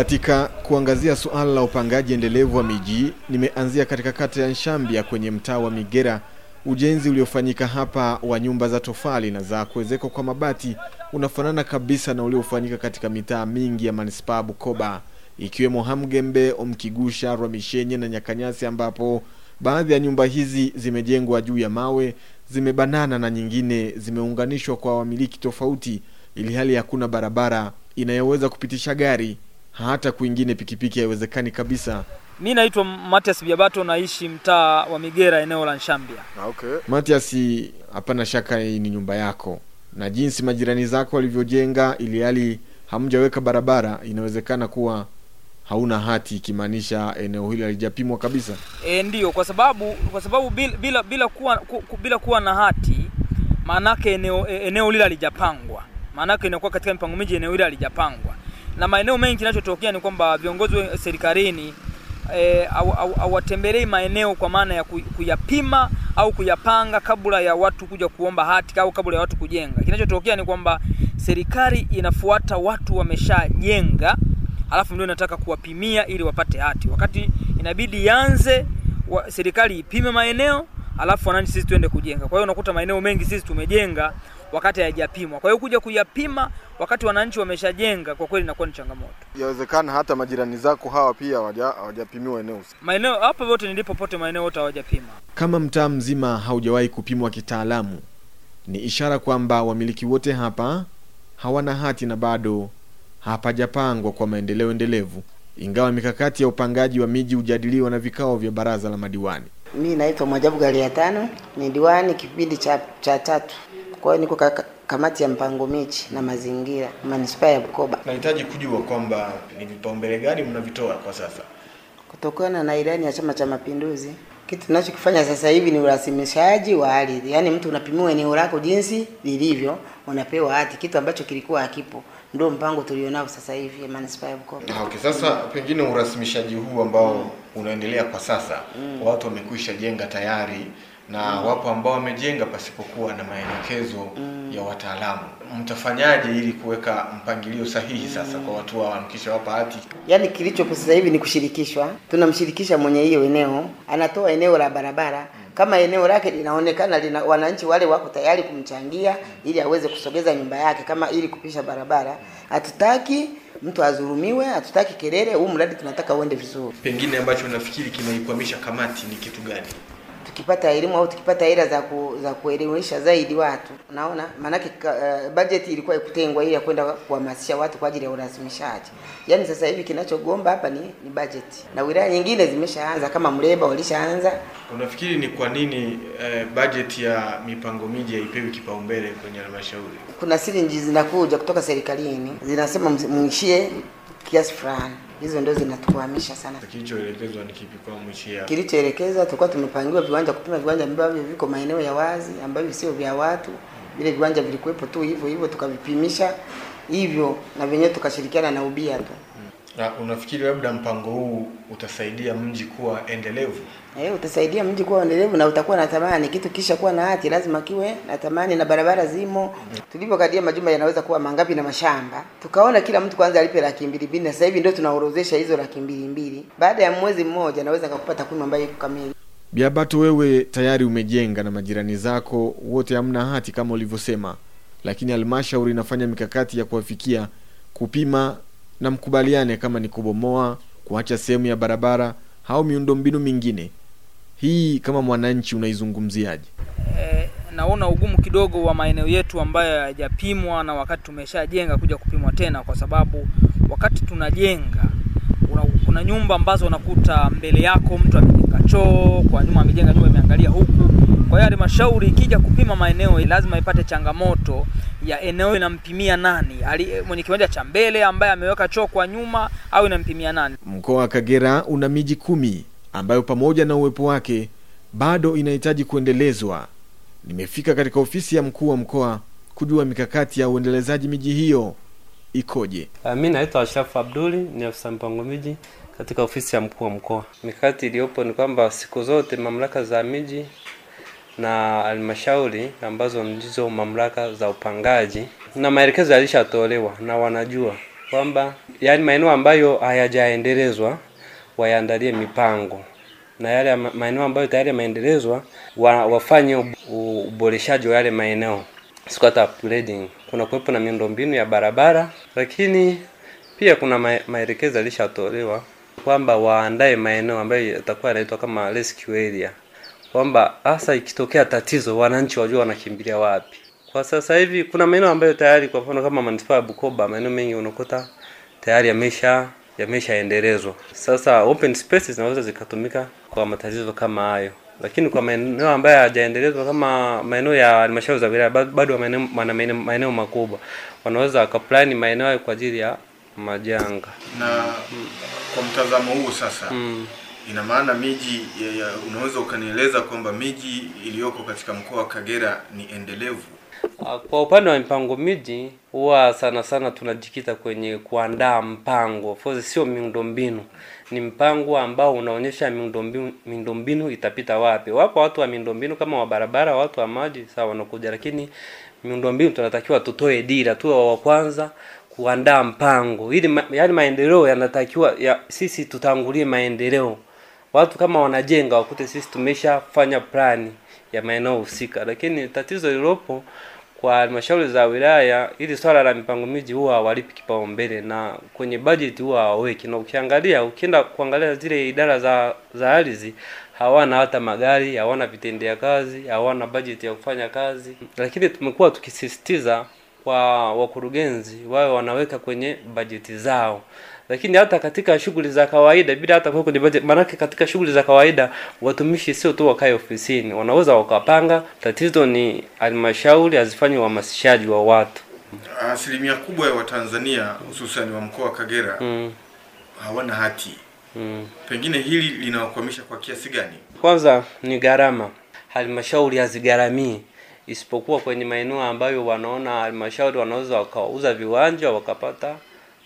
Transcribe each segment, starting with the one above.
Katika kuangazia suala la upangaji endelevu wa miji, nimeanzia katika kata ya Nshambya kwenye mtaa wa Migera. Ujenzi uliofanyika hapa wa nyumba za tofali na za kuwezekwa kwa mabati unafanana kabisa na uliofanyika katika mitaa mingi ya manispaa Bukoba ikiwemo Hamgembe, Omkigusha, Rwamishenye na Nyakanyasi ambapo baadhi ya nyumba hizi zimejengwa juu ya mawe, zimebanana na nyingine zimeunganishwa kwa wamiliki tofauti, ili hali hakuna barabara inayoweza kupitisha gari, hata kwingine pikipiki haiwezekani kabisa. Mi naitwa Matias Biabato, naishi mtaa wa Migera, eneo la Nshambia. Okay. Matias, hapana shaka hii ni nyumba yako na jinsi majirani zako walivyojenga, ili hali hamjaweka barabara, inawezekana kuwa hauna hati, ikimaanisha eneo hili halijapimwa kabisa. E, ndiyo kwa sababu kwa sababu bila bila, bila kuwa ku, bila kuwa na hati maanake eneo e, eneo lile halijapangwa, maanake inakuwa katika mipango miji eneo lile halijapangwa, na maeneo mengi kinachotokea ni kwamba viongozi wa serikalini e, hawatembelei maeneo kwa maana ya kuyapima au kuyapanga kabla ya watu kuja kuomba hati au kabla ya watu kujenga. Kinachotokea ni kwamba serikali inafuata watu wameshajenga, alafu ndio inataka kuwapimia ili wapate hati, wakati inabidi yanze wa, serikali ipime maeneo alafu wananchi sisi tuende kujenga. Kwa hiyo unakuta maeneo mengi sisi tumejenga wakati hayajapimwa. Kwa hiyo kuja kuyapima wakati wananchi wameshajenga, kwa kweli inakuwa ni changamoto. Yawezekana hata majirani zako hawa pia hawaja- hawajapimiwa eneo husika. Maeneo hapa vote nilipo pote, maeneo yote hawajapima. Kama mtaa mzima haujawahi kupimwa kitaalamu, ni ishara kwamba wamiliki wote hapa hawana hati na bado hapajapangwa kwa maendeleo endelevu, ingawa mikakati ya upangaji wa miji hujadiliwa na vikao vya baraza la madiwani. Mi naitwa Mwajabu Galiatano, tano, ni diwani kipindi cha, cha tatu. Kwa hiyo niko kamati ya mpango miji na mazingira manispaa ya Bukoba. Nahitaji kujua kwamba ni vipaumbele gani mnavitoa kwa sasa. Kutokana na ilani ya Chama cha Mapinduzi, kitu tunachokifanya sasa hivi ni urasimishaji wa ardhi, yaani mtu unapimiwa eneo lako jinsi lilivyo, unapewa hati, kitu ambacho kilikuwa hakipo. Ndio mpango tulionao sasa hivi manispaa ya Bukoba. Okay, sasa pengine urasimishaji huu ambao mm. unaendelea kwa sasa, mm. watu wamekwisha jenga tayari na wapo ambao wamejenga pasipokuwa na maelekezo mm. ya wataalamu. Mtafanyaje ili kuweka mpangilio sahihi sasa kwa watu hao mkishawapa hati? Yaani kilichopo sasa hivi ni kushirikishwa. Tunamshirikisha mwenye hiyo eneo, anatoa eneo la barabara. Kama eneo lake linaonekana lina wananchi wale wako tayari kumchangia ili aweze kusogeza nyumba yake kama ili kupisha barabara. Hatutaki mtu azurumiwe hatutaki kelele, huu mradi tunataka uende vizuri. Pengine ambacho nafikiri kinaikwamisha kamati ni kitu gani? Tukipata elimu au tukipata hela za ku, za kuelimisha zaidi watu, unaona maanake uh, budget ilikuwa ikutengwa ili ya kwenda kuhamasisha watu kwa ajili ya urasimishaji. Yaani sasa hivi kinachogomba hapa ni, ni budget, na wilaya nyingine zimeshaanza kama Mleba walishaanza. Unafikiri ni kwa nini eh, bajeti ya mipango miji haipewi kipaumbele kwenye halmashauri? Kuna sirinji zinakuja kutoka serikalini zinasema mwishie muishie kiasi fulani, hizo ndio zinatukwamisha sana. Kilichoelekezwa ni kipi kwa mwishia? Kilichoelekezwa tulikuwa tumepangiwa viwanja, kupima viwanja ambavyo viko maeneo ya wazi ambavyo sio vya watu. Vile viwanja vilikuwepo tu hivyo hivyo, tukavipimisha hivyo na vyenyewe tukashirikiana na ubia tu. Na unafikiri labda mpango huu utasaidia mji kuwa endelevu? Eh, utasaidia mji kuwa endelevu na utakuwa na thamani. Kitu kisha kuwa na hati lazima kiwe na thamani na barabara zimo. Mm. Tulivyokadia majumba yanaweza kuwa mangapi na mashamba. Tukaona kila mtu kwanza alipe laki mbili mbili na sasa hivi ndio tunaorozesha hizo laki mbili mbili. Baada ya mwezi mmoja naweza kukupa takwimu ambayo iko kamili. Biabato, wewe tayari umejenga na majirani zako wote hamna hati kama ulivyosema, lakini halmashauri inafanya mikakati ya kuwafikia, kupima na mkubaliane kama ni kubomoa, kuacha sehemu ya barabara au miundombinu mingine. Hii kama mwananchi unaizungumziaje? E, naona ugumu kidogo wa maeneo yetu ambayo hayajapimwa na wakati tumeshajenga kuja kupimwa tena, kwa sababu wakati tunajenga una, kuna nyumba ambazo unakuta mbele yako mtu amejenga choo, kwa nyuma amejenga nyumba imeangalia huku. Kwa hiyo halmashauri ikija kupima maeneo lazima ipate changamoto ya eneo inampimia nani, Ali, mwenye kiwanja cha mbele ambaye ameweka choo kwa nyuma au inampimia nani? Mkoa wa Kagera una miji kumi ambayo pamoja na uwepo wake bado inahitaji kuendelezwa. Nimefika katika ofisi ya mkuu wa mkoa kujua mikakati ya uendelezaji miji hiyo ikoje. Uh, mi naitwa Ashrafu Abduli, ni afisa mpango miji katika ofisi ya mkuu wa mkoa. Mikakati iliyopo ni kwamba siku zote mamlaka za miji na halmashauri ambazo ndizo mamlaka za upangaji. Na maelekezo yalishatolewa na wanajua kwamba yani maeneo ambayo hayajaendelezwa wayaandalie mipango. Na yale maeneo ambayo tayari yameendelezwa wa, wafanye uboreshaji wa yale maeneo. Siku upgrading. Kuna kuwepo na miundombinu ya barabara, lakini pia kuna ma, maelekezo yalishatolewa kwamba waandae maeneo ambayo yatakuwa yanaitwa kama rescue area, kwamba hasa ikitokea tatizo wananchi wajua wanakimbilia wapi. Kwa sasa hivi kuna maeneo ambayo tayari, kwa mfano kama manispaa ya Bukoba, maeneo mengi unakuta tayari yamesha yameshaendelezwa. Sasa open spaces zinaweza zikatumika kwa matatizo kama hayo, lakini kwa maeneo ambayo hayajaendelezwa kama maeneo ya halmashauri za wilaya ba- bado wana maeneo makubwa, wanaweza wakaplani maeneo hayo kwa ajili ya majanga. Na kwa mtazamo huu sasa Mm. Ina maana miji unaweza ukanieleza kwamba miji iliyoko katika mkoa wa Kagera ni endelevu? Ah, Kwa upande wa mipango miji huwa sana sana tunajikita kwenye kuandaa mpango. Course sio miundombinu. Ni mpango ambao unaonyesha miundombinu itapita wapi. Wapo watu wa miundombinu kama wa barabara, watu wa maji sawa wanakuja, lakini miundombinu tunatakiwa tutoe dira, tuwe wa kwanza kuandaa mpango ili ma, yani maendeleo yanatakiwa ya, sisi tutangulie maendeleo. Watu kama wanajenga wakute sisi tumeshafanya plani ya maeneo husika, lakini tatizo lilopo kwa halmashauri za wilaya, ili swala la mipango miji huwa hawalipi kipaumbele na kwenye bajeti huwa hawaweki. Na ukiangalia ukienda kuangalia zile idara za za ardhi hawana hata magari, hawana vitendea kazi, hawana bajeti ya kufanya kazi, lakini tumekuwa tukisisitiza kwa wakurugenzi wawe wanaweka kwenye bajeti zao lakini hata katika shughuli za kawaida bila hata kuwa kwenye budget, maanake katika shughuli za kawaida watumishi sio tu wakae ofisini, wanaweza wakapanga. Tatizo ni halmashauri hazifanyi uhamasishaji wa watu Asilimia kubwa ya Watanzania hususan wa mkoa wa Kagera mm, hawana hati. mm. Pengine hili linawakwamisha kwa kiasi gani? Kwanza ni gharama, halmashauri hazigharamii isipokuwa kwenye maeneo ambayo wanaona halmashauri wanaweza wakauza viwanja wakapata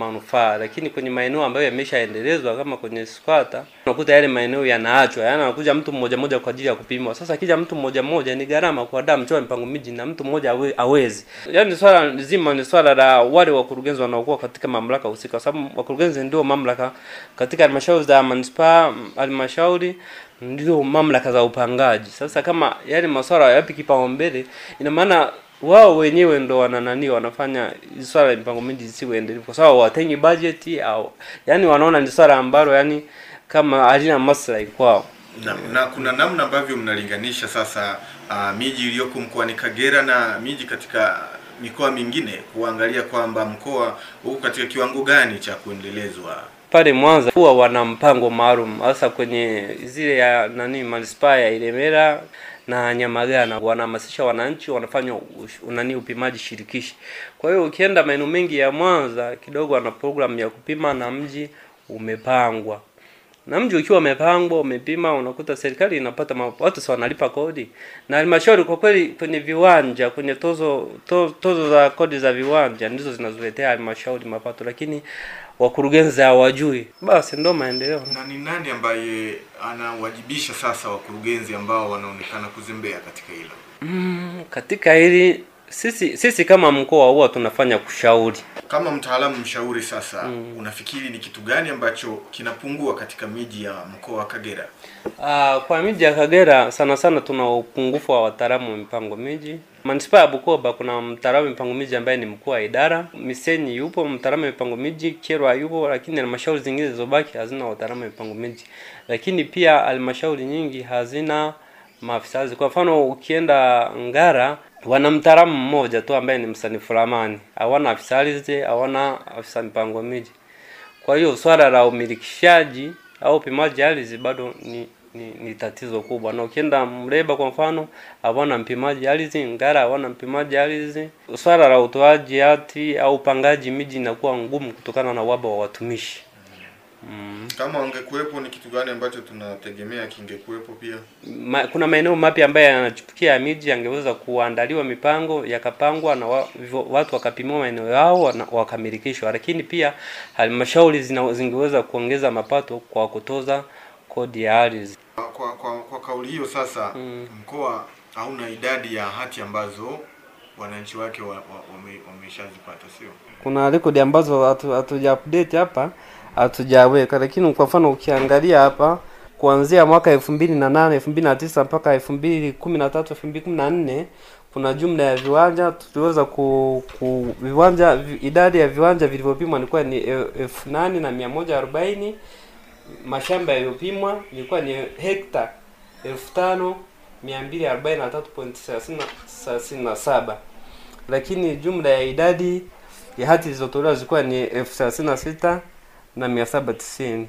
manufaa, lakini kwenye maeneo ambayo yameshaendelezwa kama kwenye squatter, unakuta yale maeneo yanaachwa, yaani anakuja mtu mmoja mmoja kwa ajili ya kupimwa. Sasa kija mtu mmoja mmoja ni gharama kwa damu choa mpango miji na mtu mmoja hawezi. Yaani swala zima ni swala la wale wakurugenzi wanaokuwa katika mamlaka husika, kwa sababu wakurugenzi ndio mamlaka katika halmashauri za manispaa, halmashauri ndio mamlaka za upangaji. Sasa kama yale masuala yapi kipaumbele, ina maana wao wenyewe ndo wananani wanafanya swala la mipango miji isiwe endelevu, kwa sababu watengi budget au yani wanaona ni swala ambalo yani kama halina maslahi kwao. Na, na kuna namna ambavyo mnalinganisha sasa uh, miji iliyoko mkoani Kagera na miji katika mikoa mingine kuangalia kwamba mkoa huko katika kiwango gani cha kuendelezwa. Pale Mwanza huwa wana mpango maalum hasa kwenye zile ya nani manispaa ya Ilemela na Nyamagana, wanahamasisha wananchi, wanafanya unani nani upimaji shirikishi. Kwa hiyo ukienda maeneo mengi ya Mwanza kidogo ana program ya kupima na mji umepangwa. Na mji ukiwa umepangwa umepima, unakuta serikali inapata watu si wanalipa kodi, na halmashauri kwa kweli kwenye viwanja, kwenye tozo to, tozo za kodi za viwanja ndizo zinazoletea halmashauri mapato, lakini wakurugenzi hawajui, basi ndo maendeleo. Na ni nani ambaye anawajibisha sasa wakurugenzi ambao wanaonekana kuzembea katika hilo? Mm, katika hili sisi sisi kama mkoa huwa tunafanya kushauri Kama mtaalamu mshauri sasa, mm. unafikiri ni kitu gani ambacho kinapungua katika miji ya mkoa wa Kagera? Uh, kwa miji ya Kagera sana sana tuna upungufu wa wataalamu wa mipango miji. Manispaa ya Bukoba kuna mtaalamu wa mipango miji ambaye ni mkuu wa idara. Misenyi yupo mtaalamu wa mipango miji, Kyerwa yupo, lakini halmashauri zingine zilizobaki hazina wataalamu wa mipango miji. Lakini pia halmashauri nyingi hazina maafisa. Kwa mfano ukienda Ngara wana mtaalamu mmoja tu ambaye ni msanifu ramani, hawana afisa ardhi, hawana afisa mipango miji. Kwa hiyo swala la umilikishaji au upimaji ardhi bado ni, ni, ni tatizo kubwa, na ukienda Mleba kwa mfano hawana mpimaji ardhi, Ngara hawana mpimaji ardhi. Swala la utoaji hati au upangaji miji inakuwa ngumu kutokana na uhaba wa watumishi. Kama wangekuwepo, ni kitu gani ambacho tunategemea kingekuwepo pia? Ma, kuna maeneo mapya ambayo yanachipukia ya miji yangeweza kuandaliwa mipango yakapangwa na wa, watu wakapimiwa maeneo yao na wakamilikishwa, lakini pia halmashauri zingeweza kuongeza mapato kwa kutoza kodi ya ardhi. Kwa, kwa, kwa kauli hiyo sasa, mm. mkoa hauna idadi ya hati ambazo wananchi wake wameshazipata wa, wa, wa, wa sio? kuna rekodi ambazo hatu- hatuja update hapa hatujaweka, lakini kwa mfano ukiangalia hapa kuanzia mwaka elfu mbili na nane elfu mbili na tisa mpaka elfu mbili kumi na tatu elfu mbili kumi na nne kuna jumla ya viwanja tuliweza ku, ku viwanja vi, idadi ya viwanja vilivyopimwa ilikuwa ni elfu nane na mia moja arobaini mashamba yaliyopimwa ilikuwa ni hekta elfu tano mia mbili arobaini na tatu point thelathini na saba. Lakini jumla ya idadi ya hati zilizotolewa zilikuwa ni elfu thelathini na sita na mia saba tisini